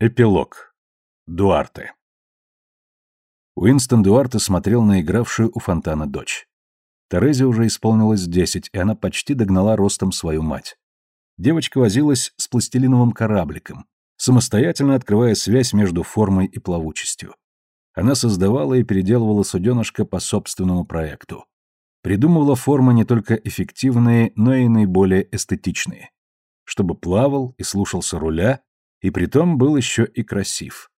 Эпилог. Дуарте. Уинстон Дуарте смотрел на игравшую у фонтана дочь. Терезе уже исполнилось десять, и она почти догнала ростом свою мать. Девочка возилась с пластилиновым корабликом, самостоятельно открывая связь между формой и плавучестью. Она создавала и переделывала суденышко по собственному проекту. Придумывала формы не только эффективные, но и наиболее эстетичные. Чтобы плавал и слушался руля, и притом был еще и красив.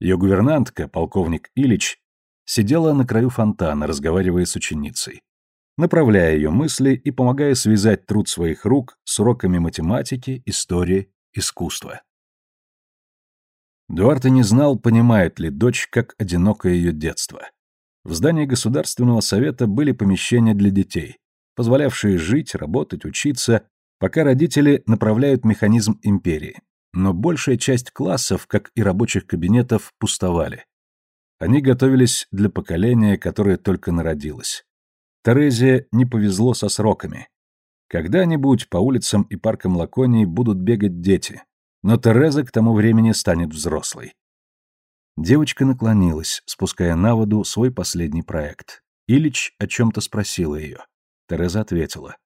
Ее гувернантка, полковник Ильич, сидела на краю фонтана, разговаривая с ученицей, направляя ее мысли и помогая связать труд своих рук с уроками математики, истории, искусства. Дуарте не знал, понимает ли дочь, как одинокое ее детство. В здании Государственного совета были помещения для детей, позволявшие жить, работать, учиться, пока родители направляют механизм империи но большая часть классов, как и рабочих кабинетов, пустовали. Они готовились для поколения, которое только народилось. Терезе не повезло со сроками. Когда-нибудь по улицам и паркам Лаконии будут бегать дети, но Тереза к тому времени станет взрослой. Девочка наклонилась, спуская на воду свой последний проект. Ильич о чем-то спросила ее. Тереза ответила.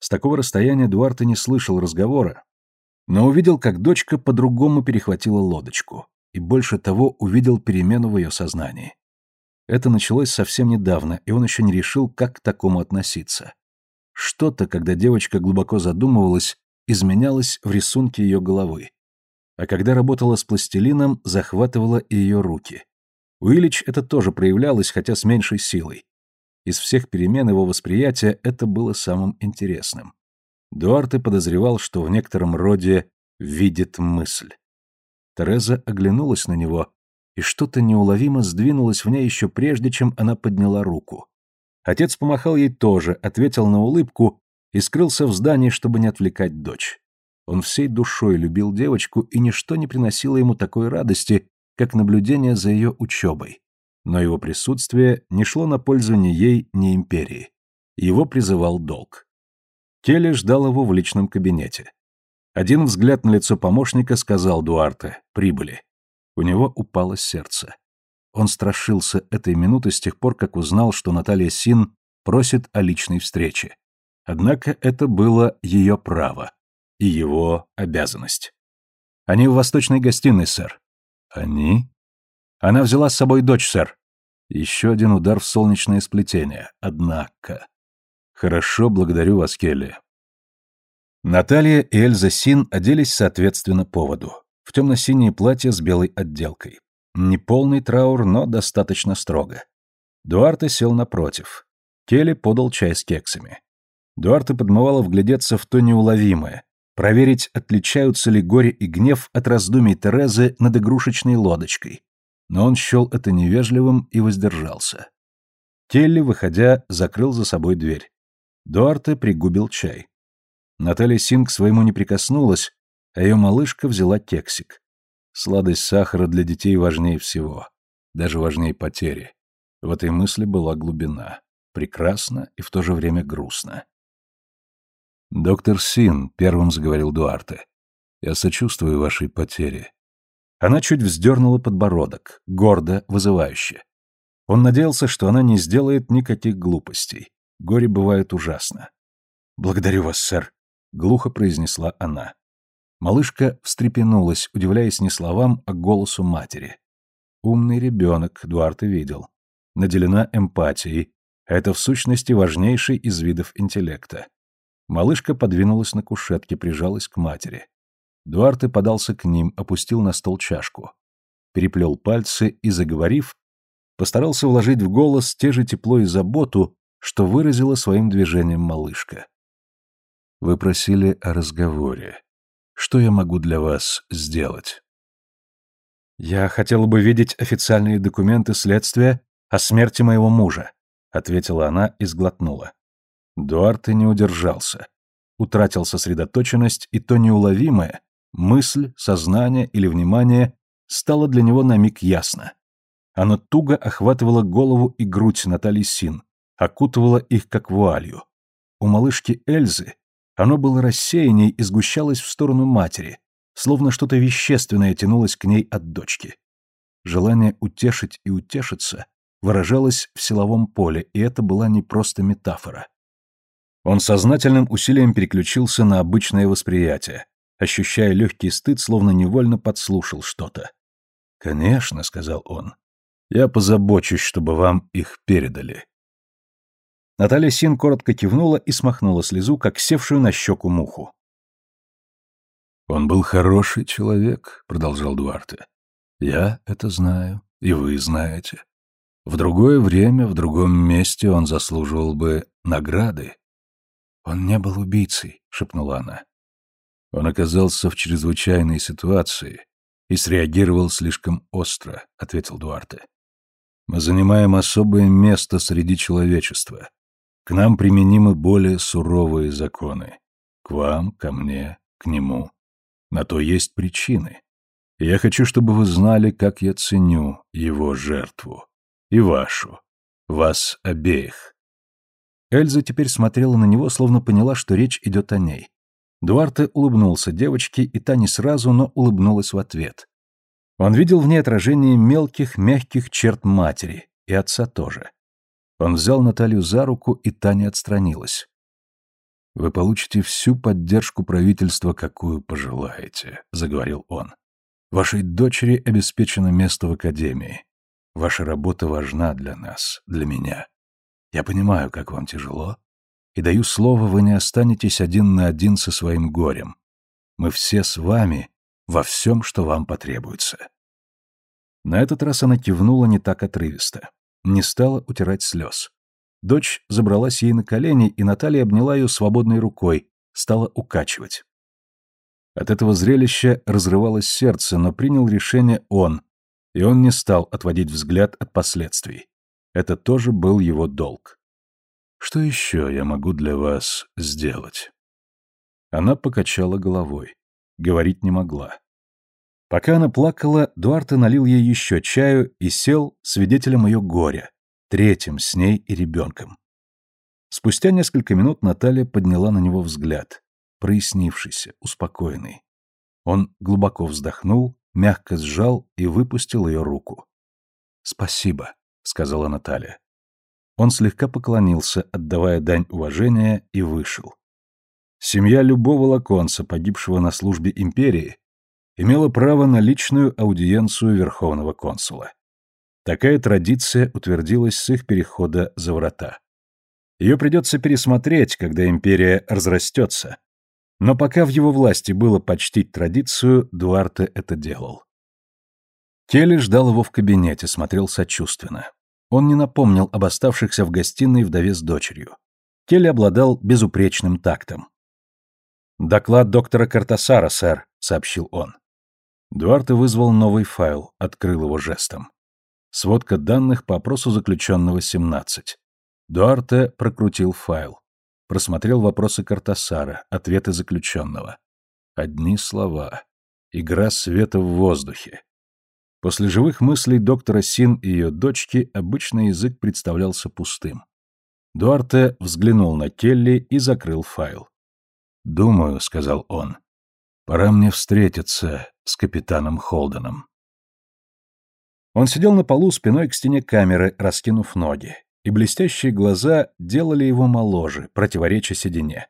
С такого расстояния Дуарте не слышал разговора, но увидел, как дочка по-другому перехватила лодочку, и больше того увидел перемену в ее сознании. Это началось совсем недавно, и он еще не решил, как к такому относиться. Что-то, когда девочка глубоко задумывалась, изменялось в рисунке ее головы. А когда работала с пластилином, захватывала и ее руки. У это тоже проявлялось, хотя с меньшей силой. Из всех перемен его восприятия это было самым интересным. Дуарте подозревал, что в некотором роде видит мысль. Тереза оглянулась на него, и что-то неуловимо сдвинулось в ней еще прежде, чем она подняла руку. Отец помахал ей тоже, ответил на улыбку и скрылся в здании, чтобы не отвлекать дочь. Он всей душой любил девочку, и ничто не приносило ему такой радости, как наблюдение за ее учебой. Но его присутствие не шло на пользу ни ей, ни империи. Его призывал долг. Келли ждал его в личном кабинете. Один взгляд на лицо помощника сказал Дуарте «Прибыли». У него упало сердце. Он страшился этой минуты с тех пор, как узнал, что Наталья Син просит о личной встрече. Однако это было ее право и его обязанность. «Они в восточной гостиной, сэр». «Они?» «Она взяла с собой дочь, сэр». Еще один удар в солнечное сплетение. Однако... Хорошо, благодарю вас, Келли. Наталья и Эльза Син оделись соответственно поводу. В темно-синее платье с белой отделкой. Не полный траур, но достаточно строго. Дуарте сел напротив. Келли подал чай с кексами. Дуарте подмывало вглядеться в то неуловимое, проверить, отличаются ли горе и гнев от раздумий Терезы над игрушечной лодочкой. Но он счел это невежливым и воздержался. Келли, выходя, закрыл за собой дверь. Дуарте пригубил чай. Наталья Син к своему не прикоснулась, а ее малышка взяла кексик. Сладость сахара для детей важнее всего. Даже важнее потери. В этой мысли была глубина. Прекрасно и в то же время грустно. «Доктор Син», — первым заговорил Дуарте, — «я сочувствую вашей потере». Она чуть вздернула подбородок, гордо, вызывающе. Он надеялся, что она не сделает никаких глупостей. Горе бывает ужасно. «Благодарю вас, сэр», — глухо произнесла она. Малышка встрепенулась, удивляясь не словам, а голосу матери. Умный ребенок, Дуарте видел. Наделена эмпатией. Это в сущности важнейший из видов интеллекта. Малышка подвинулась на кушетке, прижалась к матери. Дуарте подался к ним, опустил на стол чашку. Переплел пальцы и, заговорив, постарался вложить в голос те же тепло и заботу, что выразила своим движением малышка. «Вы просили о разговоре. Что я могу для вас сделать?» «Я хотела бы видеть официальные документы следствия о смерти моего мужа», ответила она и сглотнула. Дуарте не удержался. Утратил сосредоточенность, и то неуловимое, мысль, сознание или внимание, стало для него на миг ясно. Оно туго охватывало голову и грудь Натальи Син, окутывало их как вуалью. У малышки Эльзы оно было рассеянней и сгущалось в сторону матери, словно что-то вещественное тянулось к ней от дочки. Желание утешить и утешиться выражалось в силовом поле, и это была не просто метафора. Он сознательным усилием переключился на обычное восприятие, ощущая легкий стыд, словно невольно подслушал что-то. «Конечно», — сказал он, — «я позабочусь, чтобы вам их передали». Наталья Син коротко кивнула и смахнула слезу, как севшую на щеку муху. «Он был хороший человек», — продолжал Дуарте. «Я это знаю, и вы знаете. В другое время, в другом месте он заслуживал бы награды». «Он не был убийцей», — шепнула она. Он оказался в чрезвычайной ситуации и среагировал слишком остро, — ответил Дуарте. Мы занимаем особое место среди человечества. К нам применимы более суровые законы. К вам, ко мне, к нему. На то есть причины. я хочу, чтобы вы знали, как я ценю его жертву. И вашу. Вас обеих. Эльза теперь смотрела на него, словно поняла, что речь идет о ней. Дуарте улыбнулся девочке, и та не сразу, но улыбнулась в ответ. Он видел в ней отражение мелких, мягких черт матери, и отца тоже. Он взял Наталью за руку, и та не отстранилась. «Вы получите всю поддержку правительства, какую пожелаете», — заговорил он. «Вашей дочери обеспечено место в академии. Ваша работа важна для нас, для меня. Я понимаю, как вам тяжело, и даю слово, вы не останетесь один на один со своим горем. Мы все с вами во всем, что вам потребуется». На этот раз она кивнула не так отрывисто, не стала утирать слез. Дочь забралась ей на колени, и Наталья обняла ее свободной рукой, стала укачивать. От этого зрелища разрывалось сердце, но принял решение он, и он не стал отводить взгляд от последствий. Это тоже был его долг. «Что еще я могу для вас сделать?» Она покачала головой. Говорить не могла. Пока она плакала, Дуарте налил ей еще чаю и сел свидетелем ее горя, третьим с ней и ребенком. Спустя несколько минут Наталья подняла на него взгляд, прояснившийся, успокоенный. Он глубоко вздохнул, мягко сжал и выпустил ее руку. «Спасибо», — сказала Наталья. Он слегка поклонился, отдавая дань уважения, и вышел. Семья любого лаконца, погибшего на службе империи, имела право на личную аудиенцию верховного консула. Такая традиция утвердилась с их перехода за врата. Ее придется пересмотреть, когда империя разрастется. Но пока в его власти было почтить традицию, Дуарте это делал. Келли ждал его в кабинете, смотрел сочувственно. Он не напомнил об оставшихся в гостиной вдове с дочерью. Келли обладал безупречным тактом. «Доклад доктора Картасара, сэр», — сообщил он. Дуарте вызвал новый файл, открыл его жестом. Сводка данных по опросу заключенного 17. Дуарте прокрутил файл. Просмотрел вопросы Картасара, ответы заключенного. Одни слова. Игра света в воздухе. После живых мыслей доктора Син и ее дочки обычный язык представлялся пустым. Дуарте взглянул на Келли и закрыл файл. «Думаю», — сказал он, — «пора мне встретиться с капитаном Холденом». Он сидел на полу спиной к стене камеры, раскинув ноги, и блестящие глаза делали его моложе, противореча седине.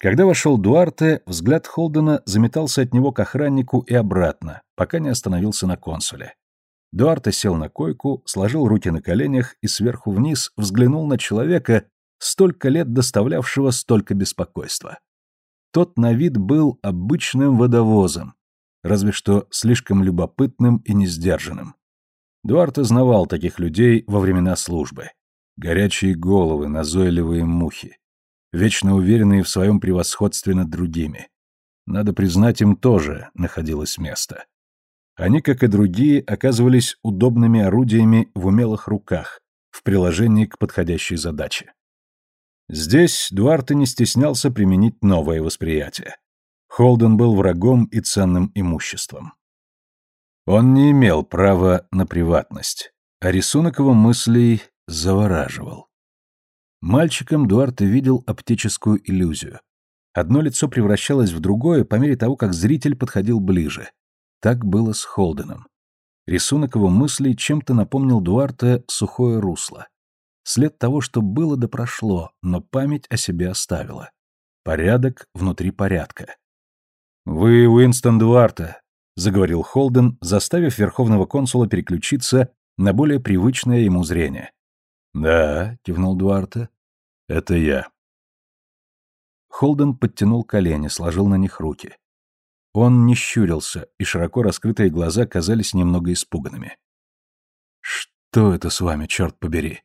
Когда вошел Дуарте, взгляд Холдена заметался от него к охраннику и обратно, пока не остановился на консуле. Дуарте сел на койку, сложил руки на коленях и сверху вниз взглянул на человека, столько лет доставлявшего столько беспокойства. Тот на вид был обычным водовозом, разве что слишком любопытным и несдержанным. Дуарте знавал таких людей во времена службы. Горячие головы, назойливые мухи. Вечно уверенные в своем превосходстве над другими. Надо признать, им тоже находилось место. Они, как и другие, оказывались удобными орудиями в умелых руках, в приложении к подходящей задаче. Здесь Дуарте не стеснялся применить новое восприятие. Холден был врагом и ценным имуществом. Он не имел права на приватность, а рисунок его мыслей завораживал. Мальчиком Дуарте видел оптическую иллюзию. Одно лицо превращалось в другое по мере того, как зритель подходил ближе. Так было с Холденом. Рисунок его мыслей чем-то напомнил Дуарте сухое русло. След того, что было да прошло, но память о себе оставила. Порядок внутри порядка. «Вы Уинстон Дуарте», — заговорил Холден, заставив верховного консула переключиться на более привычное ему зрение. «Да», — кивнул Дуарте, — «это я». Холден подтянул колени, сложил на них руки. Он не щурился, и широко раскрытые глаза казались немного испуганными. «Что это с вами, черт побери?»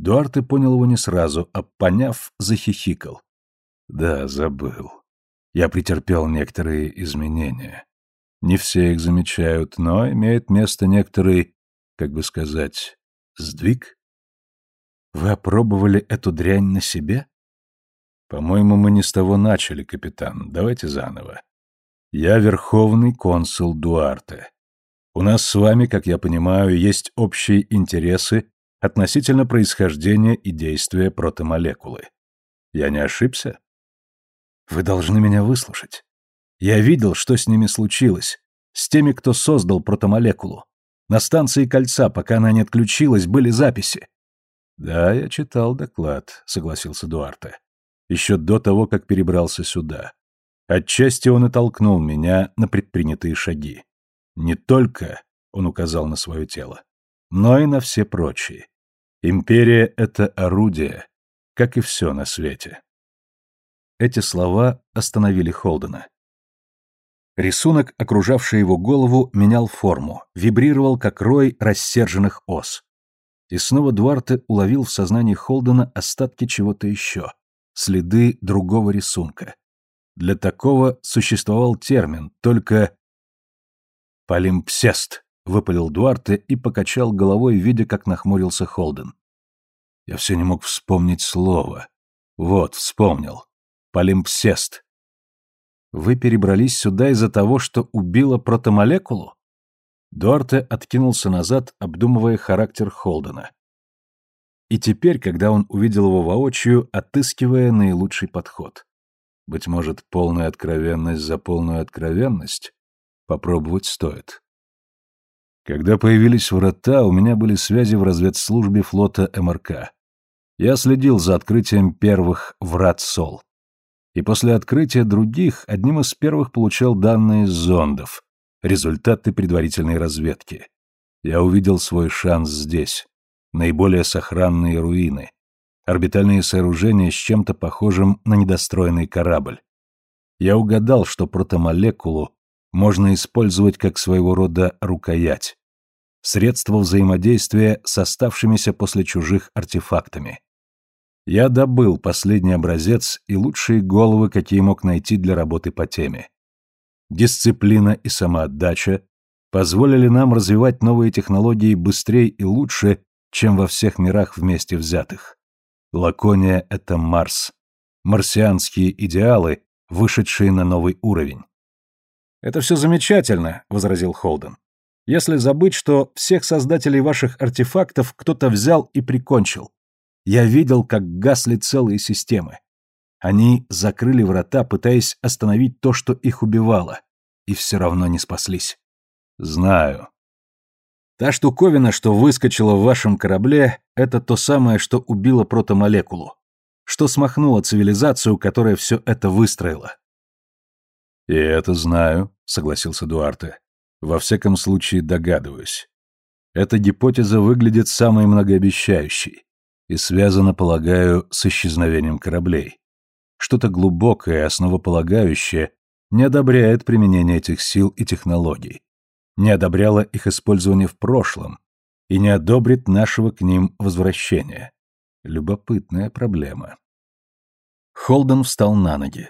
Дуарте понял его не сразу, а поняв, захихикал. «Да, забыл. Я претерпел некоторые изменения. Не все их замечают, но имеет место некоторый, как бы сказать, сдвиг. Вы опробовали эту дрянь на себе? По-моему, мы не с того начали, капитан. Давайте заново. Я верховный консул Дуарте. У нас с вами, как я понимаю, есть общие интересы относительно происхождения и действия протомолекулы. Я не ошибся? Вы должны меня выслушать. Я видел, что с ними случилось, с теми, кто создал протомолекулу. На станции кольца, пока она не отключилась, были записи. Да, я читал доклад, согласился Дуарте. Еще до того, как перебрался сюда. Отчасти он и толкнул меня на предпринятые шаги. Не только, он указал на свое тело, но и на все прочие. Империя — это орудие, как и все на свете. Эти слова остановили Холдена. Рисунок, окружавший его голову, менял форму, вибрировал, как рой рассерженных ос. И снова Дуарте уловил в сознании Холдена остатки чего-то еще, следы другого рисунка. Для такого существовал термин, только... «Полимпсест», — выпалил Дуарте и покачал головой, видя, как нахмурился Холден. Я все не мог вспомнить слово. Вот, вспомнил. Полимпсест. Вы перебрались сюда из-за того, что убила протомолекулу? Дуарте откинулся назад, обдумывая характер Холдена. И теперь, когда он увидел его воочию, отыскивая наилучший подход. Быть может, полная откровенность за полную откровенность? Попробовать стоит. Когда появились врата, у меня были связи в разведслужбе флота МРК. Я следил за открытием первых врат СОЛ и после открытия других одним из первых получал данные с зондов, результаты предварительной разведки. Я увидел свой шанс здесь, наиболее сохранные руины, орбитальные сооружения с чем-то похожим на недостроенный корабль. Я угадал, что протомолекулу можно использовать как своего рода рукоять, средство взаимодействия с оставшимися после чужих артефактами. Я добыл последний образец и лучшие головы, какие мог найти для работы по теме. Дисциплина и самоотдача позволили нам развивать новые технологии быстрее и лучше, чем во всех мирах вместе взятых. Лакония — это Марс. Марсианские идеалы, вышедшие на новый уровень. «Это все замечательно», — возразил Холден. «Если забыть, что всех создателей ваших артефактов кто-то взял и прикончил. Я видел, как гасли целые системы. Они закрыли врата, пытаясь остановить то, что их убивало, и все равно не спаслись. Знаю. Та штуковина, что выскочила в вашем корабле, это то самое, что убило протомолекулу, что смахнуло цивилизацию, которая все это выстроила. «И это знаю», — согласился Дуарте. «Во всяком случае догадываюсь. Эта гипотеза выглядит самой многообещающей и связано, полагаю, с исчезновением кораблей. Что-то глубокое основополагающее не одобряет применение этих сил и технологий, не одобряло их использование в прошлом и не одобрит нашего к ним возвращения. Любопытная проблема. Холден встал на ноги.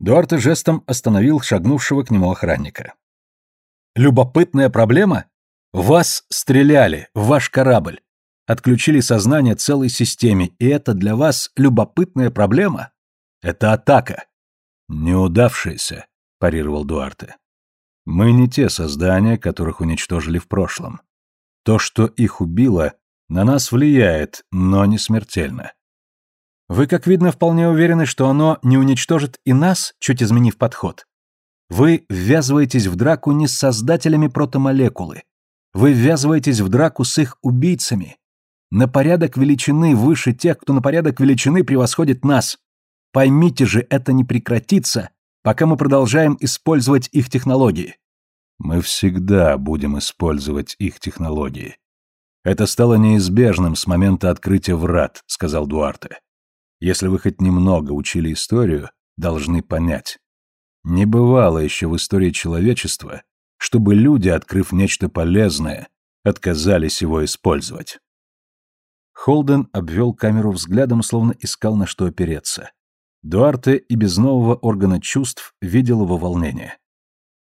Дуарте жестом остановил шагнувшего к нему охранника. «Любопытная проблема? Вас стреляли, в ваш корабль отключили сознание целой системе, и это для вас любопытная проблема? Это атака. Неудавшаяся, парировал Дуарте. Мы не те создания, которых уничтожили в прошлом. То, что их убило, на нас влияет, но не смертельно. Вы, как видно, вполне уверены, что оно не уничтожит и нас, чуть изменив подход. Вы ввязываетесь в драку не с создателями протомолекулы. Вы ввязываетесь в драку с их убийцами. На порядок величины выше тех, кто на порядок величины превосходит нас. Поймите же, это не прекратится, пока мы продолжаем использовать их технологии. Мы всегда будем использовать их технологии. Это стало неизбежным с момента открытия врат, сказал Дуарте. Если вы хоть немного учили историю, должны понять. Не бывало еще в истории человечества, чтобы люди, открыв нечто полезное, отказались его использовать. Холден обвел камеру взглядом, словно искал на что опереться. Дуарте и без нового органа чувств видел его волнение.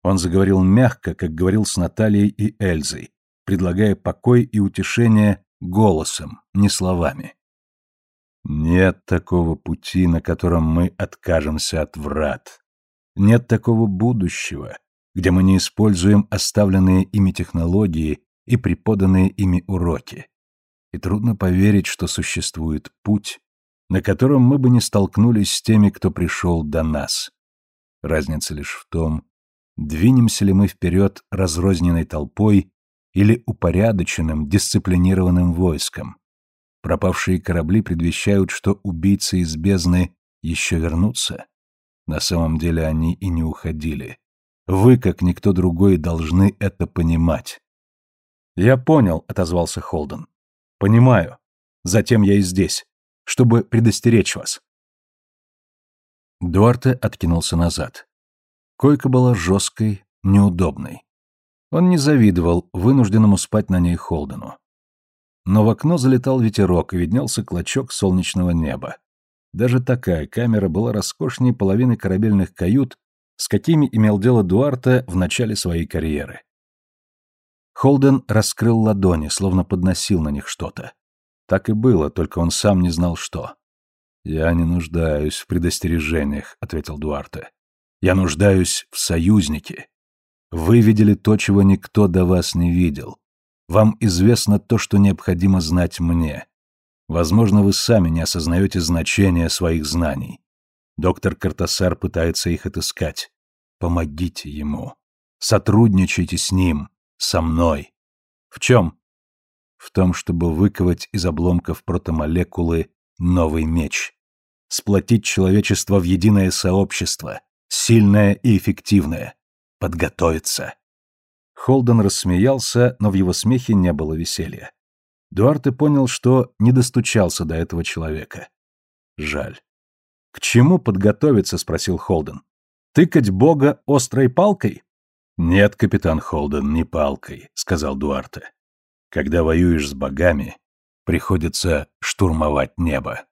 Он заговорил мягко, как говорил с Натальей и Эльзой, предлагая покой и утешение голосом, не словами. Нет такого пути, на котором мы откажемся от врат. Нет такого будущего, где мы не используем оставленные ими технологии и преподанные ими уроки. И трудно поверить, что существует путь, на котором мы бы не столкнулись с теми, кто пришел до нас. Разница лишь в том, двинемся ли мы вперед разрозненной толпой или упорядоченным, дисциплинированным войском. Пропавшие корабли предвещают, что убийцы из бездны еще вернутся. На самом деле они и не уходили. Вы, как никто другой, должны это понимать. «Я понял», — отозвался Холден. «Понимаю. Затем я и здесь, чтобы предостеречь вас». Дуарте откинулся назад. Койка была жесткой, неудобной. Он не завидовал вынужденному спать на ней Холдену но в окно залетал ветерок и виднелся клочок солнечного неба. Даже такая камера была роскошнее половины корабельных кают, с какими имел дело Дуарте в начале своей карьеры. Холден раскрыл ладони, словно подносил на них что-то. Так и было, только он сам не знал, что. «Я не нуждаюсь в предостережениях», — ответил Дуарте. «Я нуждаюсь в союзнике. Вы видели то, чего никто до вас не видел. Вам известно то, что необходимо знать мне. Возможно, вы сами не осознаете значения своих знаний. Доктор Картасар пытается их отыскать. Помогите ему. Сотрудничайте с ним, со мной. В чем? В том, чтобы выковать из обломков протомолекулы новый меч. Сплотить человечество в единое сообщество, сильное и эффективное. Подготовиться. Холден рассмеялся, но в его смехе не было веселья. Дуарте понял, что не достучался до этого человека. Жаль. «К чему подготовиться?» — спросил Холден. «Тыкать Бога острой палкой?» «Нет, капитан Холден, не палкой», — сказал Дуарте. «Когда воюешь с богами, приходится штурмовать небо».